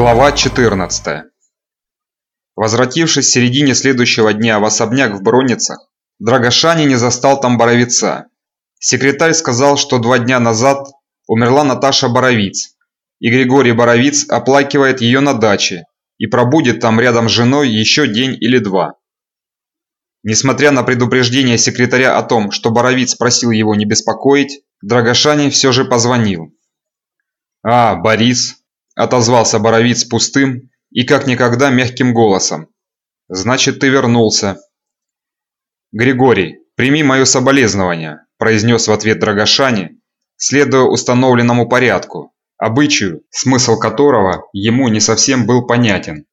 Глава 14 Возвратившись в середине следующего дня в особняк в Броницах, Драгошани не застал там Боровица. Секретарь сказал, что два дня назад умерла Наташа Боровиц, и Григорий Боровиц оплакивает ее на даче и пробудет там рядом с женой еще день или два. Несмотря на предупреждение секретаря о том, что Боровиц просил его не беспокоить, Драгошани все же позвонил. «А, Борис!» – отозвался Боровиц пустым и как никогда мягким голосом. «Значит, ты вернулся». «Григорий, прими мое соболезнование», – произнес в ответ Драгошани, следуя установленному порядку, обычаю, смысл которого ему не совсем был понятен.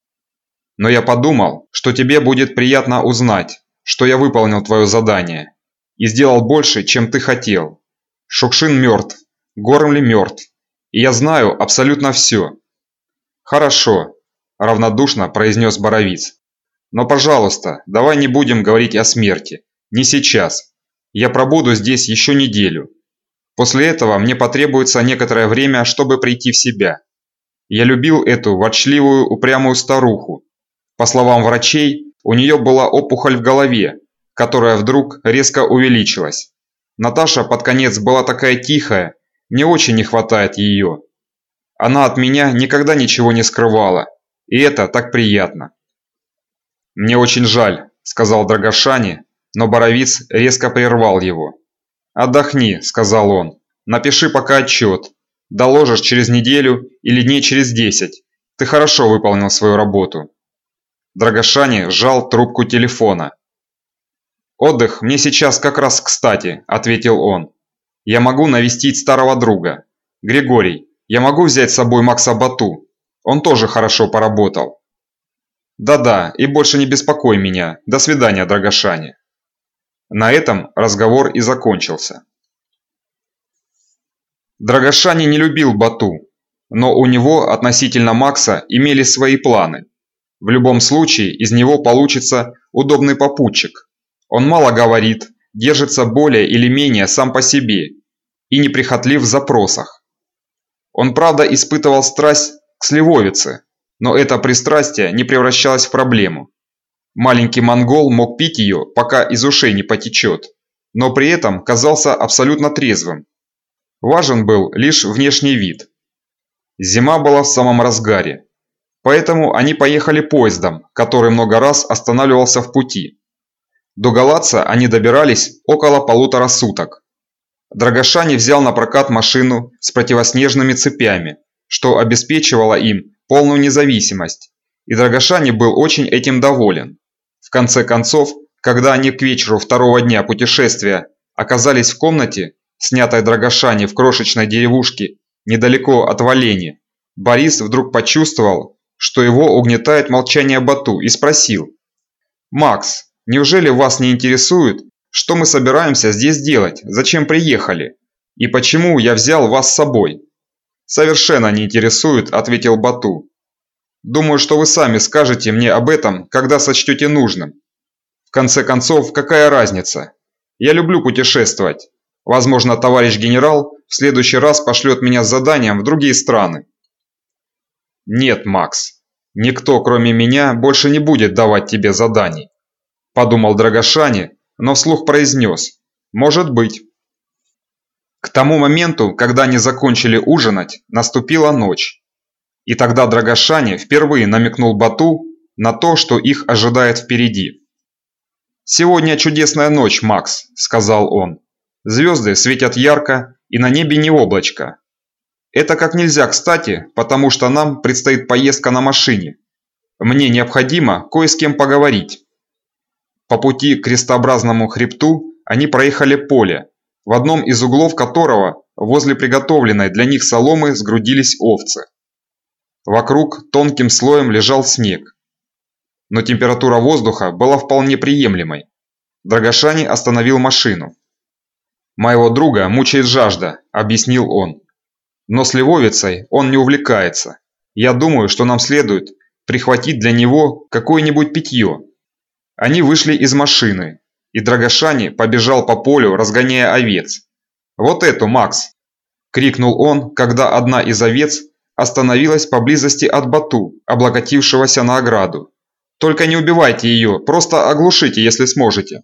«Но я подумал, что тебе будет приятно узнать, что я выполнил твое задание и сделал больше, чем ты хотел. Шукшин мертв, Гормли мертв, и я знаю абсолютно все». «Хорошо», – равнодушно произнес Боровиц. «Но, пожалуйста, давай не будем говорить о смерти. Не сейчас. Я пробуду здесь еще неделю. После этого мне потребуется некоторое время, чтобы прийти в себя. Я любил эту ворчливую, упрямую старуху. По словам врачей, у нее была опухоль в голове, которая вдруг резко увеличилась. Наташа под конец была такая тихая, мне очень не хватает ее. Она от меня никогда ничего не скрывала, и это так приятно. «Мне очень жаль», – сказал Драгошани, но Боровиц резко прервал его. «Отдохни», – сказал он. «Напиши пока отчет. Доложишь через неделю или дней через десять. Ты хорошо выполнил свою работу». Драгошани сжал трубку телефона. «Отдых мне сейчас как раз кстати», – ответил он. «Я могу навестить старого друга. Григорий, я могу взять с собой Макса Бату? Он тоже хорошо поработал». «Да-да, и больше не беспокой меня. До свидания, Драгошани». На этом разговор и закончился. Драгошани не любил Бату, но у него относительно Макса имели свои планы – в любом случае из него получится удобный попутчик. Он мало говорит, держится более или менее сам по себе и неприхотлив в запросах. Он правда испытывал страсть к сливовице, но это пристрастие не превращалось в проблему. Маленький монгол мог пить ее, пока из ушей не потечет, но при этом казался абсолютно трезвым. Важен был лишь внешний вид. Зима была в самом разгаре. Поэтому они поехали поездом, который много раз останавливался в пути. До Галаца они добирались около полутора суток. Драгошани взял на прокат машину с противоснежными цепями, что обеспечивало им полную независимость, и Драгошани был очень этим доволен. В конце концов, когда они к вечеру второго дня путешествия оказались в комнате, снятой Драгошани в крошечной деревушке недалеко от Валени, Борис вдруг почувствовал, что его угнетает молчание Бату, и спросил. «Макс, неужели вас не интересует, что мы собираемся здесь делать, зачем приехали? И почему я взял вас с собой?» «Совершенно не интересует», – ответил Бату. «Думаю, что вы сами скажете мне об этом, когда сочтете нужным. В конце концов, какая разница? Я люблю путешествовать. Возможно, товарищ генерал в следующий раз пошлет меня с заданием в другие страны. «Нет, Макс, никто, кроме меня, больше не будет давать тебе заданий», – подумал Драгошани, но вслух произнес «Может быть». К тому моменту, когда они закончили ужинать, наступила ночь. И тогда Драгошани впервые намекнул Бату на то, что их ожидает впереди. «Сегодня чудесная ночь, Макс», – сказал он. «Звезды светят ярко, и на небе не облачко. Это как нельзя кстати, потому что нам предстоит поездка на машине. Мне необходимо кое с кем поговорить. По пути к крестообразному хребту они проехали поле, в одном из углов которого возле приготовленной для них соломы сгрудились овцы. Вокруг тонким слоем лежал снег. Но температура воздуха была вполне приемлемой. Драгошани остановил машину. «Моего друга мучает жажда», – объяснил он. Но с Левовицей он не увлекается. Я думаю, что нам следует прихватить для него какое-нибудь питье. Они вышли из машины, и Драгошани побежал по полю, разгоняя овец. «Вот эту, Макс!» – крикнул он, когда одна из овец остановилась поблизости от Бату, облокотившегося на ограду. «Только не убивайте ее, просто оглушите, если сможете».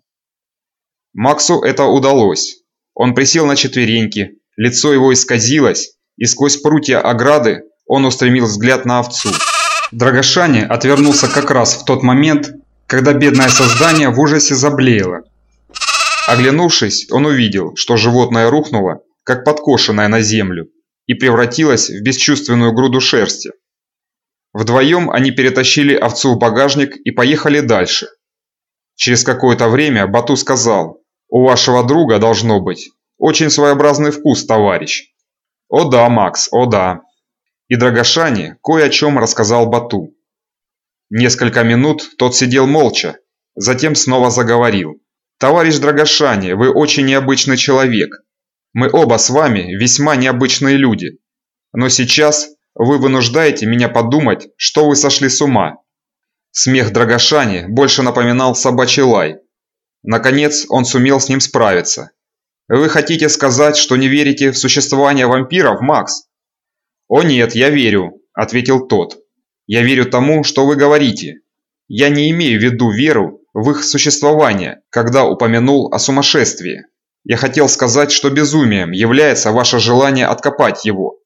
Максу это удалось. Он присел на четвереньки, лицо его исказилось, и сквозь прутья ограды он устремил взгляд на овцу. Драгошане отвернулся как раз в тот момент, когда бедное создание в ужасе заблеяло. Оглянувшись, он увидел, что животное рухнуло, как подкошенное на землю, и превратилось в бесчувственную груду шерсти. Вдвоем они перетащили овцу в багажник и поехали дальше. Через какое-то время Бату сказал, «У вашего друга должно быть очень своеобразный вкус, товарищ». «О да, Макс, о да». И Драгошане кое о чем рассказал Бату. Несколько минут тот сидел молча, затем снова заговорил. «Товарищ Драгошане, вы очень необычный человек. Мы оба с вами весьма необычные люди. Но сейчас вы вынуждаете меня подумать, что вы сошли с ума». Смех Драгошани больше напоминал собачий лай. Наконец он сумел с ним справиться. «Вы хотите сказать, что не верите в существование вампиров, Макс?» «О нет, я верю», – ответил тот. «Я верю тому, что вы говорите. Я не имею в виду веру в их существование, когда упомянул о сумасшествии. Я хотел сказать, что безумием является ваше желание откопать его».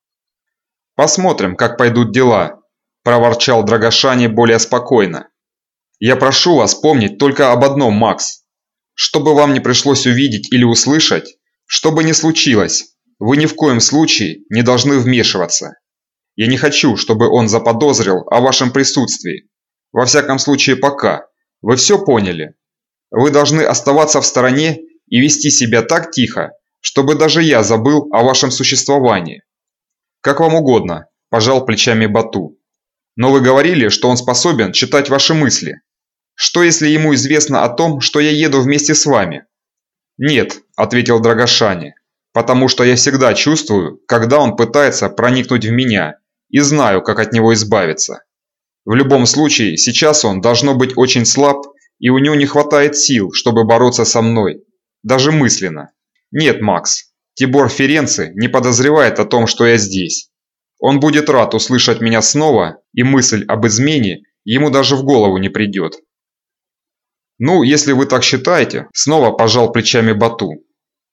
«Посмотрим, как пойдут дела», – проворчал Драгошани более спокойно. «Я прошу вас помнить только об одном, Макс. Что бы вам не пришлось увидеть или услышать, что бы ни случилось, вы ни в коем случае не должны вмешиваться. Я не хочу, чтобы он заподозрил о вашем присутствии. Во всяком случае пока. Вы все поняли? Вы должны оставаться в стороне и вести себя так тихо, чтобы даже я забыл о вашем существовании. Как вам угодно, пожал плечами Бату. Но вы говорили, что он способен читать ваши мысли. Что если ему известно о том, что я еду вместе с вами? Нет, ответил Драгошани, потому что я всегда чувствую, когда он пытается проникнуть в меня, и знаю, как от него избавиться. В любом случае, сейчас он должно быть очень слаб, и у него не хватает сил, чтобы бороться со мной, даже мысленно. Нет, Макс, Тибор Ференци не подозревает о том, что я здесь. Он будет рад услышать меня снова, и мысль об измене ему даже в голову не придет. «Ну, если вы так считаете», – снова пожал плечами Бату.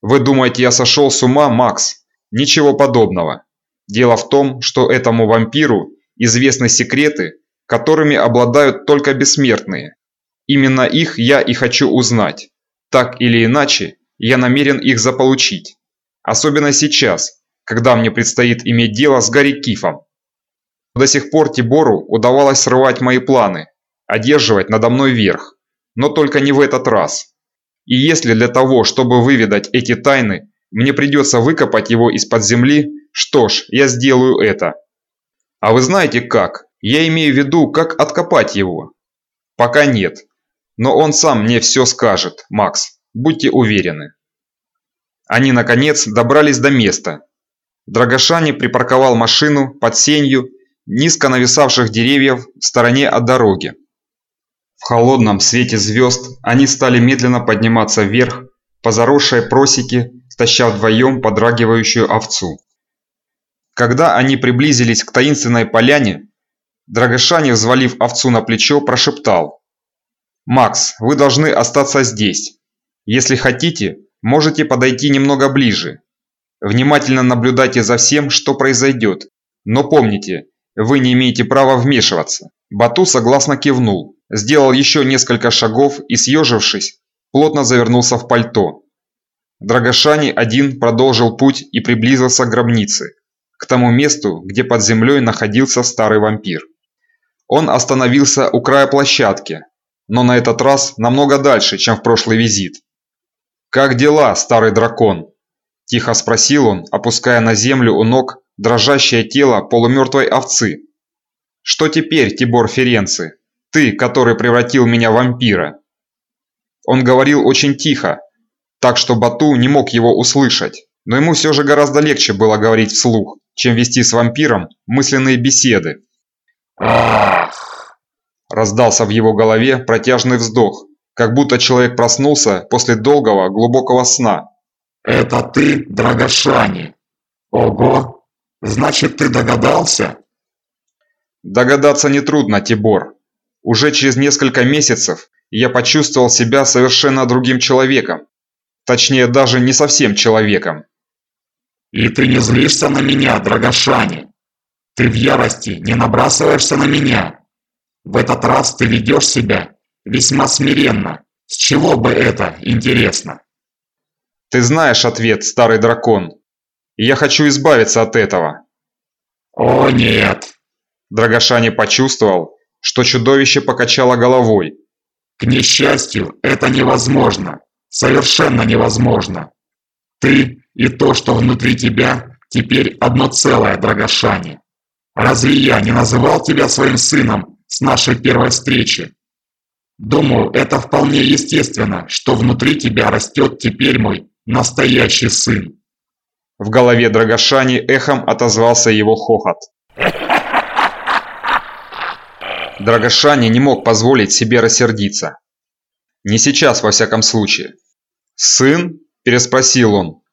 «Вы думаете, я сошел с ума, Макс? Ничего подобного. Дело в том, что этому вампиру известны секреты, которыми обладают только бессмертные. Именно их я и хочу узнать. Так или иначе, я намерен их заполучить. Особенно сейчас, когда мне предстоит иметь дело с Гарри Кифом. До сих пор Тибору удавалось срывать мои планы, одерживать надо мной верх но только не в этот раз. И если для того, чтобы выведать эти тайны, мне придется выкопать его из-под земли, что ж, я сделаю это. А вы знаете как? Я имею в виду, как откопать его. Пока нет. Но он сам мне все скажет, Макс, будьте уверены. Они, наконец, добрались до места. Драгошани припарковал машину под сенью низко нависавших деревьев в стороне от дороги. В холодном свете звезд они стали медленно подниматься вверх по заросшей просеке, таща вдвоем подрагивающую овцу. Когда они приблизились к таинственной поляне, Драгошани, взвалив овцу на плечо, прошептал. «Макс, вы должны остаться здесь. Если хотите, можете подойти немного ближе. Внимательно наблюдайте за всем, что произойдет. Но помните, вы не имеете права вмешиваться». Бату согласно кивнул, сделал еще несколько шагов и, съежившись, плотно завернулся в пальто. Драгошани один продолжил путь и приблизился к гробнице, к тому месту, где под землей находился старый вампир. Он остановился у края площадки, но на этот раз намного дальше, чем в прошлый визит. «Как дела, старый дракон?» – тихо спросил он, опуская на землю у ног дрожащее тело полумертвой овцы. «Что теперь, Тибор Ференци?» Ты, который превратил меня в вампира. Он говорил очень тихо, так что Бату не мог его услышать, но ему все же гораздо легче было говорить вслух, чем вести с вампиром мысленные беседы. «Ах!» Раздался в его голове протяжный вздох, как будто человек проснулся после долгого глубокого сна. «Это ты, Драгошани? Ого! Значит, ты догадался, Догадаться нетрудно, Тибор. Уже через несколько месяцев я почувствовал себя совершенно другим человеком. Точнее, даже не совсем человеком. И ты не злишься на меня, Драгошане? Ты в ярости не набрасываешься на меня? В этот раз ты ведешь себя весьма смиренно. С чего бы это, интересно? Ты знаешь ответ, старый дракон. И я хочу избавиться от этого. О нет! Драгошани почувствовал, что чудовище покачало головой. К несчастью, это невозможно. Совершенно невозможно. Ты и то, что внутри тебя, теперь одно целое, Драгошани. Разве я не называл тебя своим сыном с нашей первой встречи? Думаю, это вполне естественно, что внутри тебя растет теперь мой настоящий сын. В голове Драгошани эхом отозвался его хохот. Драгошани не мог позволить себе рассердиться. Не сейчас, во всяком случае. «Сын?» – переспросил он.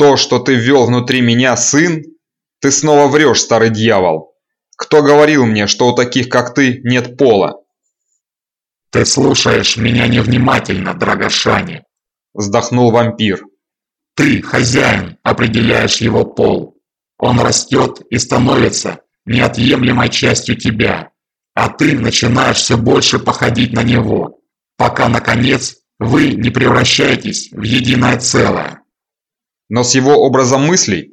«То, что ты ввел внутри меня, сын? Ты снова врешь, старый дьявол. Кто говорил мне, что у таких, как ты, нет пола?» «Ты слушаешь меня невнимательно, Драгошани», – вздохнул вампир. «Ты, хозяин, определяешь его пол. Он растет и становится неотъемлемой частью тебя, а ты начинаешь все больше походить на него, пока, наконец, вы не превращаетесь в единое целое. Но с его образом мыслей?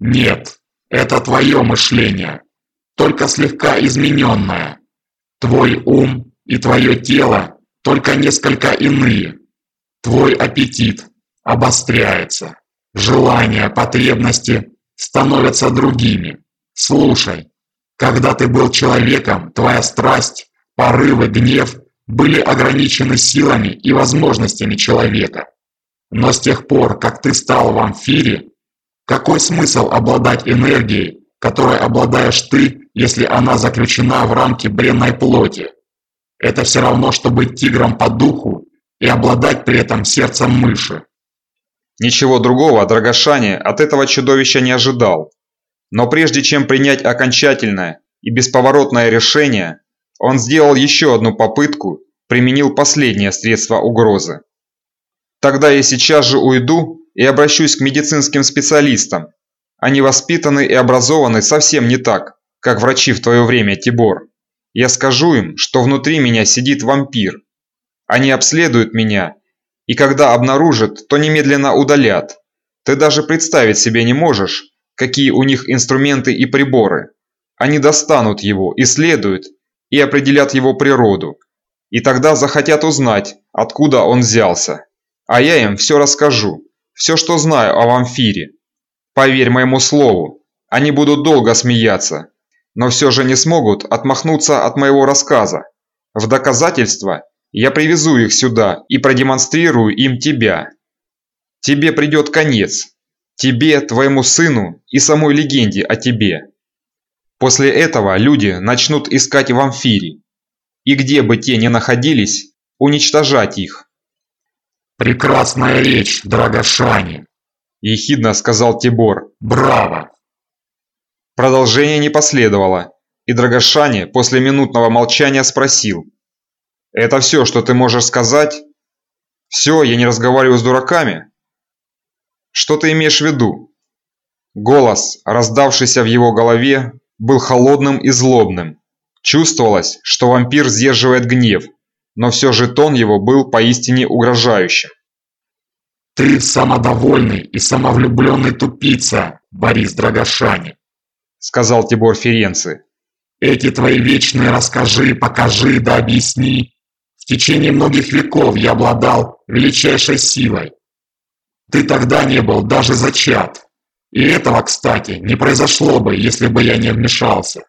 Нет, это твое мышление, только слегка измененное. Твой ум и твое тело только несколько иные. Твой аппетит обостряется, желания, потребности становятся другими. Слушай, когда ты был человеком, твоя страсть, порывы, гнев были ограничены силами и возможностями человека. Но с тех пор, как ты стал в амфире, какой смысл обладать энергией, которой обладаешь ты, если она заключена в рамки бренной плоти? Это все равно, что быть тигром по духу и обладать при этом сердцем мыши. Ничего другого Драгошане от этого чудовища не ожидал. Но прежде чем принять окончательное и бесповоротное решение, он сделал еще одну попытку, применил последнее средство угрозы. Тогда я сейчас же уйду и обращусь к медицинским специалистам. Они воспитаны и образованы совсем не так, как врачи в твое время, Тибор. Я скажу им, что внутри меня сидит вампир. Они обследуют меня, и когда обнаружат, то немедленно удалят. Ты даже представить себе не можешь, какие у них инструменты и приборы. Они достанут его, исследуют и определят его природу. И тогда захотят узнать, откуда он взялся. А я им все расскажу, все, что знаю о вамфире. Поверь моему слову, они будут долго смеяться, но все же не смогут отмахнуться от моего рассказа. В доказательство я привезу их сюда и продемонстрирую им тебя. Тебе придет конец, Тебе, твоему сыну и самой легенде о тебе. После этого люди начнут искать в амфире. И где бы те ни находились, уничтожать их. «Прекрасная речь, Драгошани!» – ехидно сказал Тибор. «Браво!» Продолжение не последовало, и Драгошани после минутного молчания спросил. «Это все, что ты можешь сказать? Все, я не разговариваю с дураками?» Что ты имеешь в виду?» Голос, раздавшийся в его голове, был холодным и злобным. Чувствовалось, что вампир сдерживает гнев, но все же тон его был поистине угрожающим. «Ты самодовольный и самовлюбленный тупица, Борис Драгошани», — сказал Тибор Ференци. «Эти твои вечные расскажи, покажи да объясни. В течение многих веков я обладал величайшей силой, ты тогда не был даже зачат. И этого, кстати, не произошло бы, если бы я не вмешался.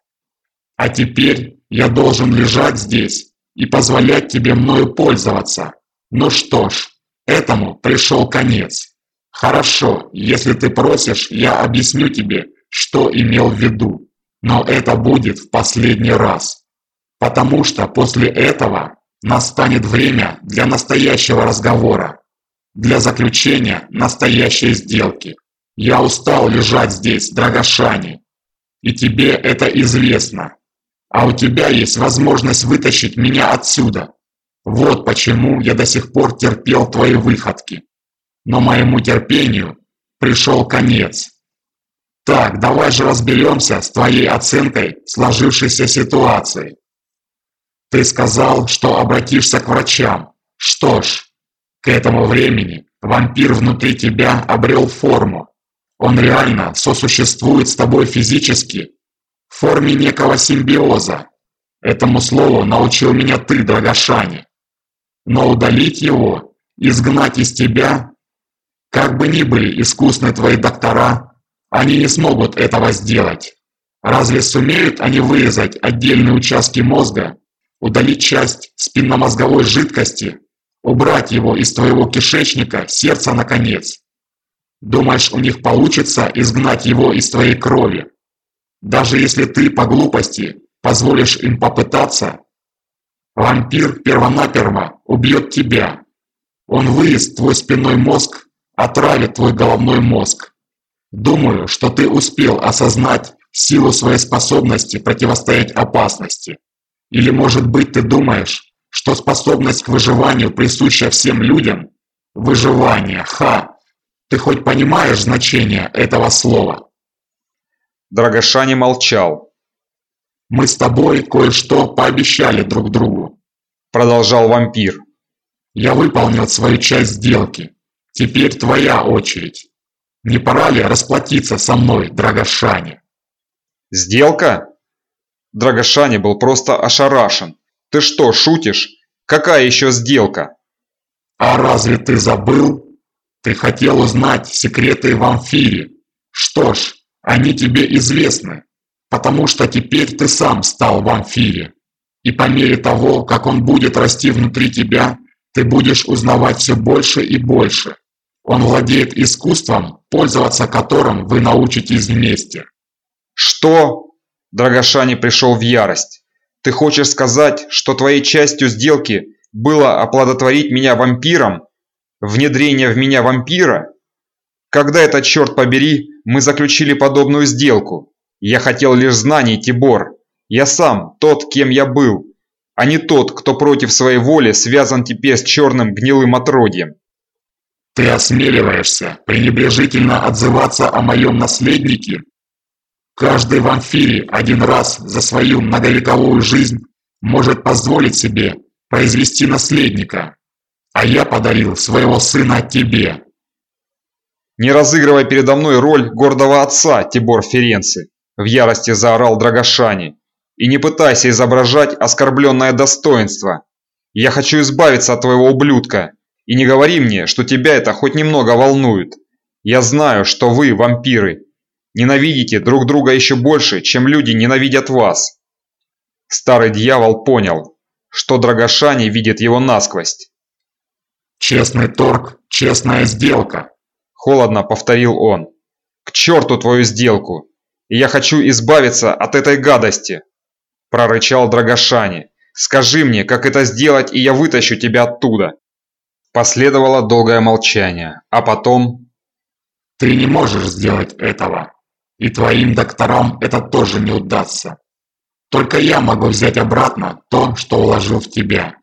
А теперь я должен лежать здесь и позволять тебе мною пользоваться. Ну что ж, этому пришел конец. Хорошо, если ты просишь, я объясню тебе, что имел в виду. Но это будет в последний раз. Потому что после этого настанет время для настоящего разговора для заключения настоящей сделки. Я устал лежать здесь, Драгошани. И тебе это известно. А у тебя есть возможность вытащить меня отсюда. Вот почему я до сих пор терпел твои выходки. Но моему терпению пришел конец. Так, давай же разберемся с твоей оценкой сложившейся ситуации. Ты сказал, что обратишься к врачам. Что ж, к этому времени вампир внутри тебя обрел форму. Он реально сосуществует с тобой физически, в форме некого симбиоза. Этому слову научил меня ты, Драгошани. Но удалить его, изгнать из тебя, как бы ни были искусны твои доктора, они не смогут этого сделать. Разве сумеют они вырезать отдельные участки мозга, удалить часть спинномозговой жидкости, убрать его из твоего кишечника, сердца наконец? Думаешь, у них получится изгнать его из твоей крови? Даже если ты по глупости позволишь им попытаться, вампир первонаперво убьет тебя. Он выест твой спинной мозг, отравит твой головной мозг. Думаю, что ты успел осознать силу своей способности противостоять опасности. Или, может быть, ты думаешь, что способность к выживанию присуща всем людям? Выживание, ха! Ты хоть понимаешь значение этого слова? Драгошани молчал. «Мы с тобой кое-что пообещали друг другу», – продолжал вампир. «Я выполнил свою часть сделки. Теперь твоя очередь. Не пора ли расплатиться со мной, Драгошани?» «Сделка?» Драгошани был просто ошарашен. «Ты что, шутишь? Какая еще сделка?» «А разве ты забыл? Ты хотел узнать секреты в амфире. Что ж, они тебе известны, потому что теперь ты сам стал в амфире. И по мере того, как он будет расти внутри тебя, ты будешь узнавать все больше и больше. Он владеет искусством, пользоваться которым вы научитесь вместе. Что? Драгошани пришел в ярость. Ты хочешь сказать, что твоей частью сделки было оплодотворить меня вампиром? Внедрение в меня вампира? Когда это, черт побери, мы заключили подобную сделку? Я хотел лишь знаний, Тибор. Я сам, тот, кем я был, а не тот, кто против своей воли связан теперь с черным гнилым отродьем. Ты осмеливаешься пренебрежительно отзываться о моем наследнике? Каждый в амфире один раз за свою многовековую жизнь может позволить себе произвести наследника, а я подарил своего сына тебе. Не разыгрывай передо мной роль гордого отца, Тибор Ференци, в ярости заорал Драгошани. И не пытайся изображать оскорбленное достоинство. Я хочу избавиться от твоего ублюдка, и не говори мне, что тебя это хоть немного волнует. Я знаю, что вы, вампиры, ненавидите друг друга еще больше, чем люди ненавидят вас. Старый дьявол понял, что Драгошани видит его насквозь. «Честный торг, честная сделка», – холодно повторил он. «К черту твою сделку! Я хочу избавиться от этой гадости!» – прорычал Драгошани. «Скажи мне, как это сделать, и я вытащу тебя оттуда!» Последовало долгое молчание, а потом... «Ты не можешь сделать этого, и твоим докторам это тоже не удастся. Только я могу взять обратно то, что уложил в тебя».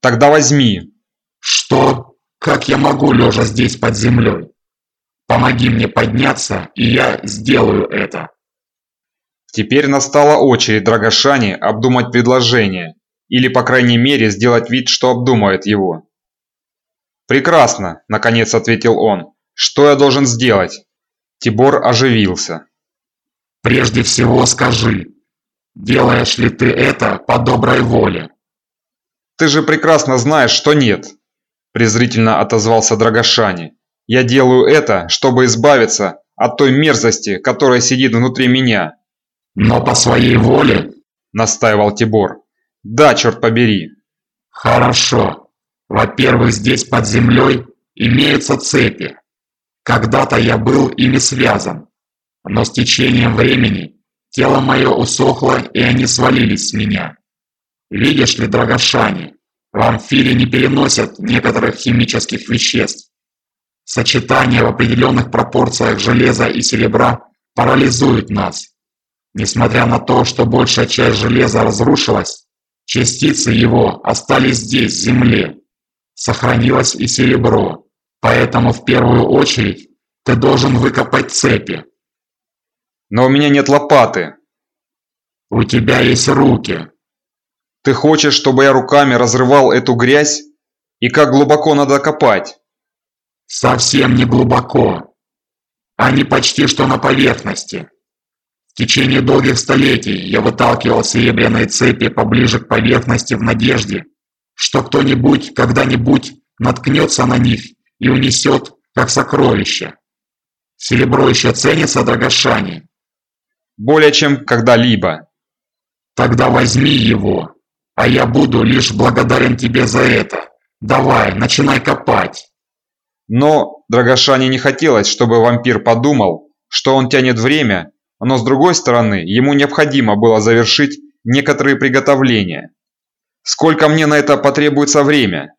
«Тогда возьми». «Что? Как я могу, лежа здесь под землей? Помоги мне подняться, и я сделаю это». Теперь настала очередь Драгошани обдумать предложение, или, по крайней мере, сделать вид, что обдумает его. «Прекрасно», – наконец ответил он. «Что я должен сделать?» Тибор оживился. «Прежде всего скажи, делаешь ли ты это по доброй воле?» «Ты же прекрасно знаешь, что нет», – презрительно отозвался Драгошани. «Я делаю это, чтобы избавиться от той мерзости, которая сидит внутри меня». «Но по своей воле?» – настаивал Тибор. «Да, черт побери». «Хорошо. Во-первых, здесь под землей имеются цепи. Когда-то я был ими связан, но с течением времени тело мое усохло и они свалились с меня. Видишь ли, Драгошани, в амфире не переносят некоторых химических веществ. Сочетание в определенных пропорциях железа и серебра парализует нас. Несмотря на то, что большая часть железа разрушилась, частицы его остались здесь, в земле. Сохранилось и серебро, поэтому в первую очередь ты должен выкопать цепи. Но у меня нет лопаты. У тебя есть руки. Ты хочешь, чтобы я руками разрывал эту грязь? И как глубоко надо копать? Совсем не глубоко. Они почти что на поверхности. В течение долгих столетий я выталкивал серебряные цепи поближе к поверхности в надежде, что кто-нибудь когда-нибудь наткнется на них и унесет, как сокровище. Серебро еще ценится, Драгошане? Более чем когда-либо. Тогда возьми его, а я буду лишь благодарен тебе за это. Давай, начинай копать. Но Драгошане не хотелось, чтобы вампир подумал, что он тянет время, но с другой стороны, ему необходимо было завершить некоторые приготовления. Сколько мне на это потребуется время?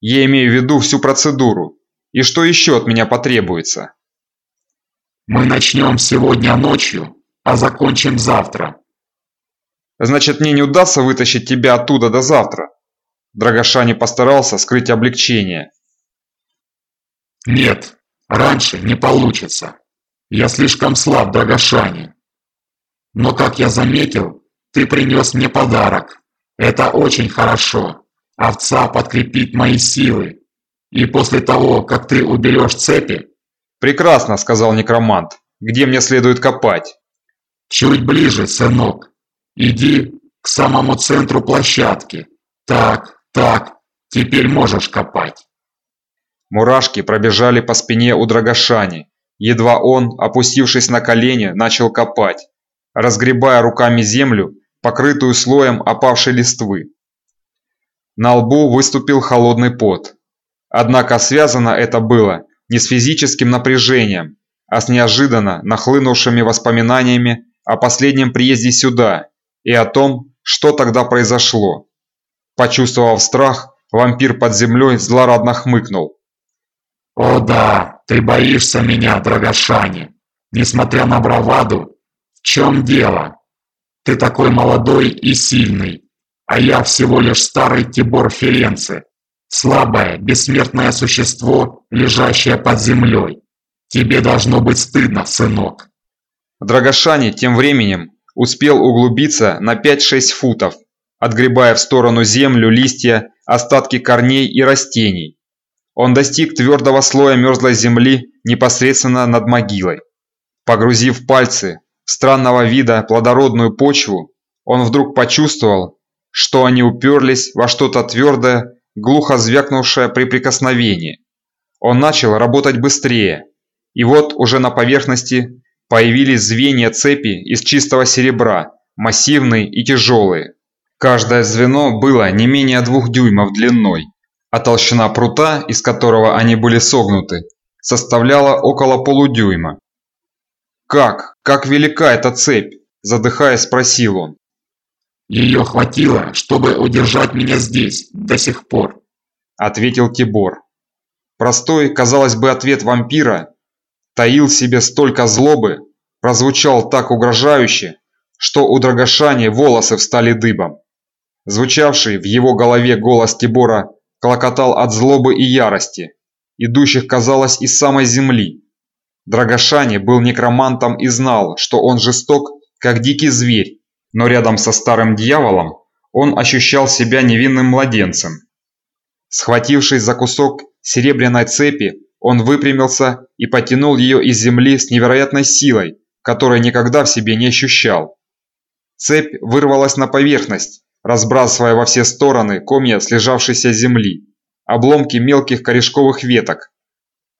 Я имею в виду всю процедуру. И что еще от меня потребуется? Мы начнем сегодня ночью, а закончим завтра. Значит, мне не удастся вытащить тебя оттуда до завтра. Драгошани постарался скрыть облегчение. Нет, раньше не получится. Я слишком слаб, Драгошани. Но, как я заметил, ты принес мне подарок. Это очень хорошо. Овца подкрепит мои силы. И после того, как ты уберешь цепи... Прекрасно, сказал некромант. Где мне следует копать? Чуть ближе, сынок. Иди к самому центру площадки. Так, так, теперь можешь копать. Мурашки пробежали по спине у Драгошани. Едва он, опустившись на колени, начал копать, разгребая руками землю, покрытую слоем опавшей листвы. На лбу выступил холодный пот. Однако связано это было не с физическим напряжением, а с неожиданно нахлынувшими воспоминаниями о последнем приезде сюда и о том, что тогда произошло. Почувствовав страх, вампир под землей злорадно хмыкнул. «О да, ты боишься меня, Драгошани. Несмотря на браваду, в чем дело? Ты такой молодой и сильный, а я всего лишь старый Тибор Ференци, слабое, бессмертное существо, лежащее под землей. Тебе должно быть стыдно, сынок». Драгошани тем временем успел углубиться на 5-6 футов, отгребая в сторону землю, листья, остатки корней и растений. Он достиг твердого слоя мерзлой земли непосредственно над могилой. Погрузив пальцы в странного вида плодородную почву, он вдруг почувствовал, что они уперлись во что-то твердое, глухо звякнувшее при прикосновении. Он начал работать быстрее, и вот уже на поверхности Появились звенья цепи из чистого серебра, массивные и тяжелые. Каждое звено было не менее двух дюймов длиной, а толщина прута, из которого они были согнуты, составляла около полудюйма. «Как? Как велика эта цепь?» – задыхаясь, спросил он. «Ее хватило, чтобы удержать меня здесь до сих пор», – ответил Тибор. Простой, казалось бы, ответ вампира таил в себе столько злобы, прозвучал так угрожающе, что у Драгошани волосы встали дыбом. Звучавший в его голове голос Тибора клокотал от злобы и ярости, идущих, казалось, из самой земли. Драгошани был некромантом и знал, что он жесток, как дикий зверь, но рядом со старым дьяволом он ощущал себя невинным младенцем. Схватившись за кусок серебряной цепи, он выпрямился и потянул ее из земли с невероятной силой, которой никогда в себе не ощущал. Цепь вырвалась на поверхность, разбрасывая во все стороны комья слежавшейся земли, обломки мелких корешковых веток.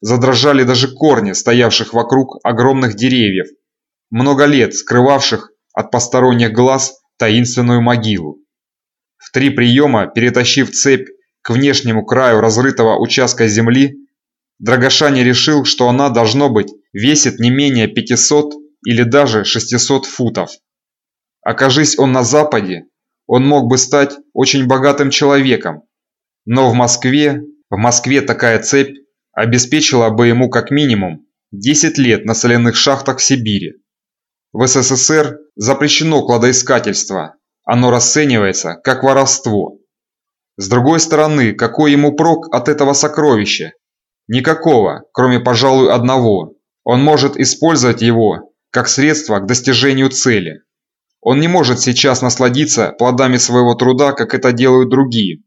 Задрожали даже корни, стоявших вокруг огромных деревьев, много лет скрывавших от посторонних глаз таинственную могилу. В три приема, перетащив цепь к внешнему краю разрытого участка земли, Драгошани решил, что она, должно быть, весит не менее 500 или даже 600 футов. Окажись он на западе, он мог бы стать очень богатым человеком. Но в Москве, в Москве такая цепь обеспечила бы ему как минимум 10 лет на соляных шахтах в Сибири. В СССР запрещено кладоискательство, оно расценивается как воровство. С другой стороны, какой ему прок от этого сокровища? Никакого, кроме, пожалуй, одного. Он может использовать его как средство к достижению цели. Он не может сейчас насладиться плодами своего труда, как это делают другие.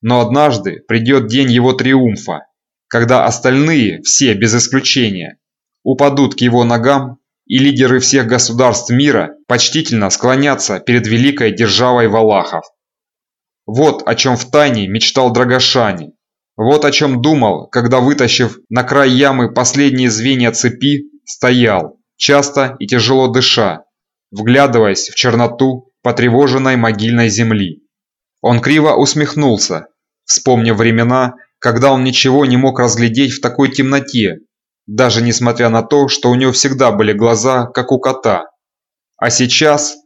Но однажды придет день его триумфа, когда остальные, все без исключения, упадут к его ногам, и лидеры всех государств мира почтительно склонятся перед великой державой Валахов. Вот о чем втайне мечтал Драгошани. Вот о чем думал, когда, вытащив на край ямы последние звенья цепи, стоял, часто и тяжело дыша, вглядываясь в черноту потревоженной могильной земли. Он криво усмехнулся, вспомнив времена, когда он ничего не мог разглядеть в такой темноте, даже несмотря на то, что у него всегда были глаза, как у кота. А сейчас...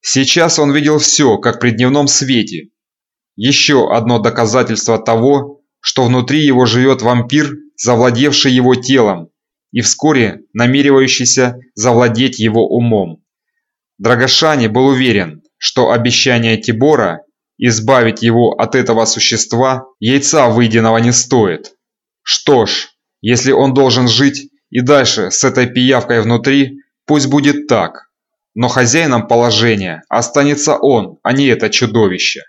Сейчас он видел все, как при дневном свете. Еще одно доказательство того, что внутри его живет вампир, завладевший его телом, и вскоре намеревающийся завладеть его умом. Драгошани был уверен, что обещание Тибора избавить его от этого существа яйца выеденного не стоит. Что ж, если он должен жить и дальше с этой пиявкой внутри, пусть будет так. Но хозяином положения останется он, а не это чудовище.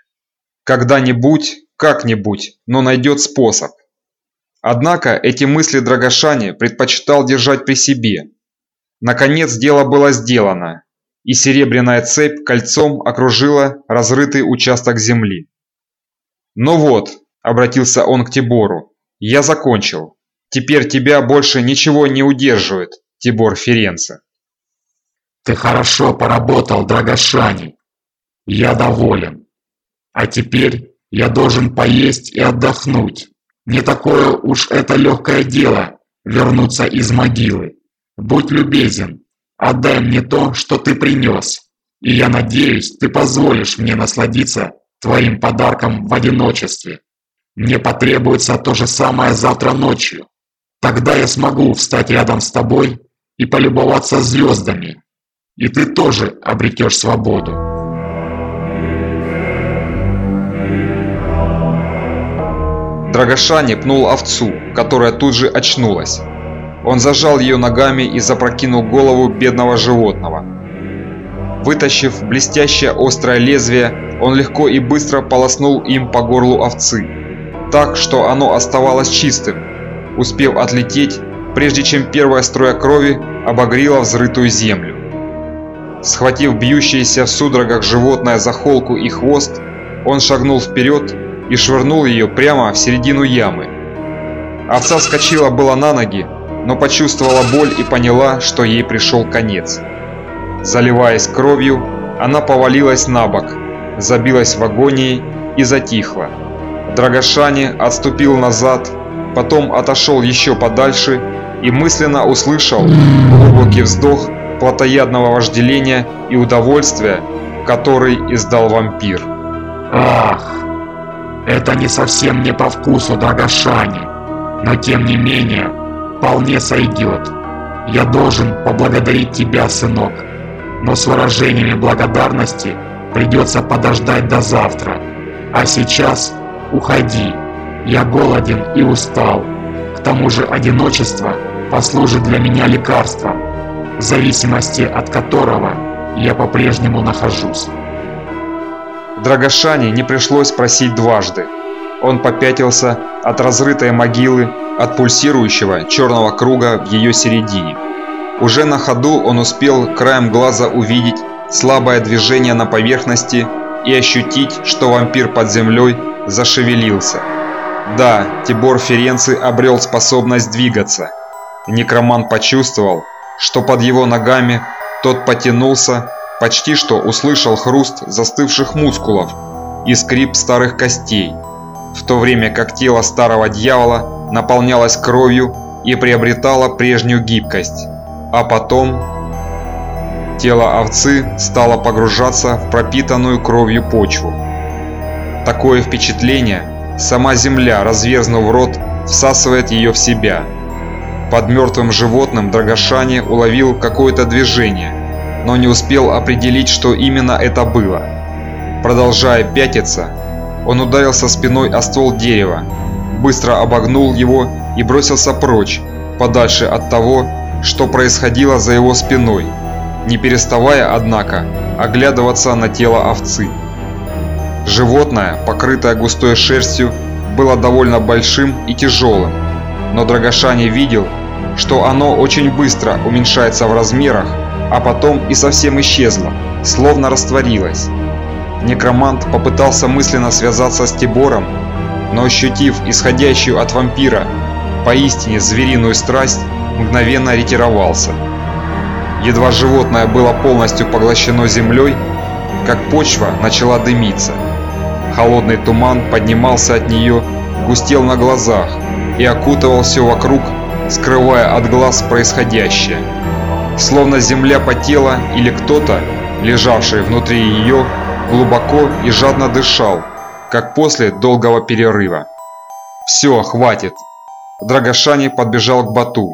Когда-нибудь, как-нибудь, но найдет способ. Однако эти мысли Драгошани предпочитал держать при себе. Наконец дело было сделано, и серебряная цепь кольцом окружила разрытый участок земли. «Ну вот», – обратился он к Тибору, – «я закончил. Теперь тебя больше ничего не удерживает, Тибор Ференце». «Ты хорошо поработал, Драгошани. Я доволен. А теперь я должен поесть и отдохнуть. Не такое уж это легкое дело – вернуться из могилы. Будь любезен, Отдай мне то, что ты принес, и я надеюсь, ты позволишь мне насладиться твоим подарком в одиночестве. Мне потребуется то же самое завтра ночью. Тогда я смогу встать рядом с тобой и полюбоваться звездами. И ты тоже обретешь свободу. Драгошани пнул овцу, которая тут же очнулась. Он зажал ее ногами и запрокинул голову бедного животного. Вытащив блестящее острое лезвие, он легко и быстро полоснул им по горлу овцы, так что оно оставалось чистым, успев отлететь, прежде чем первая струя крови обогрела взрытую землю. Схватив бьющееся в судорогах животное за холку и хвост, он шагнул вперед и швырнул ее прямо в середину ямы. Овца вскочила было на ноги, но почувствовала боль и поняла, что ей пришел конец. Заливаясь кровью, она повалилась на бок, забилась в агонии и затихла. Драгошани отступил назад, потом отошел еще подальше и мысленно услышал глубокий вздох плотоядного вожделения и удовольствия, который издал вампир. Ах, это не совсем не по вкусу Драгошани, но тем не менее вполне сойдет. Я должен поблагодарить тебя, сынок, но с выражениями благодарности придется подождать до завтра. А сейчас уходи, я голоден и устал. К тому же одиночество послужит для меня лекарством, в зависимости от которого я по-прежнему нахожусь. Драгошане не пришлось просить дважды. Он попятился от разрытой могилы, от пульсирующего черного круга в ее середине. Уже на ходу он успел краем глаза увидеть слабое движение на поверхности и ощутить, что вампир под землей зашевелился. Да, Тибор Ференци обрел способность двигаться. Некромант почувствовал, что под его ногами тот потянулся, почти что услышал хруст застывших мускулов и скрип старых костей в то время как тело старого дьявола наполнялось кровью и приобретало прежнюю гибкость. А потом тело овцы стало погружаться в пропитанную кровью почву. Такое впечатление, сама земля, разверзнув рот, всасывает ее в себя. Под мертвым животным Драгошани уловил какое-то движение. Но не успел определить, что именно это было. Продолжая пятиться, он ударился спиной о ствол дерева, быстро обогнул его и бросился прочь, подальше от того, что происходило за его спиной, не переставая, однако, оглядываться на тело овцы. Животное, покрытое густой шерстью, было довольно большим и тяжелым, но Драгошани видел, что оно очень быстро уменьшается в размерах, а потом и совсем исчезло, словно растворилось. Некромант попытался мысленно связаться с Тибором, но ощутив исходящую от вампира поистине звериную страсть, мгновенно ретировался. Едва животное было полностью поглощено землей, как почва начала дымиться. Холодный туман поднимался от нее, густел на глазах и окутывал все вокруг, скрывая от глаз происходящее. Словно земля потела или кто-то, лежавший внутри ее, глубоко и жадно дышал, как после долгого перерыва. «Все, хватит!» Драгошани подбежал к Бату.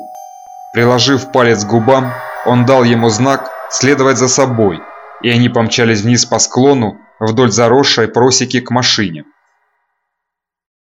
Приложив палец к губам, он дал ему знак следовать за собой, и они помчались вниз по склону вдоль заросшей просеки к машине.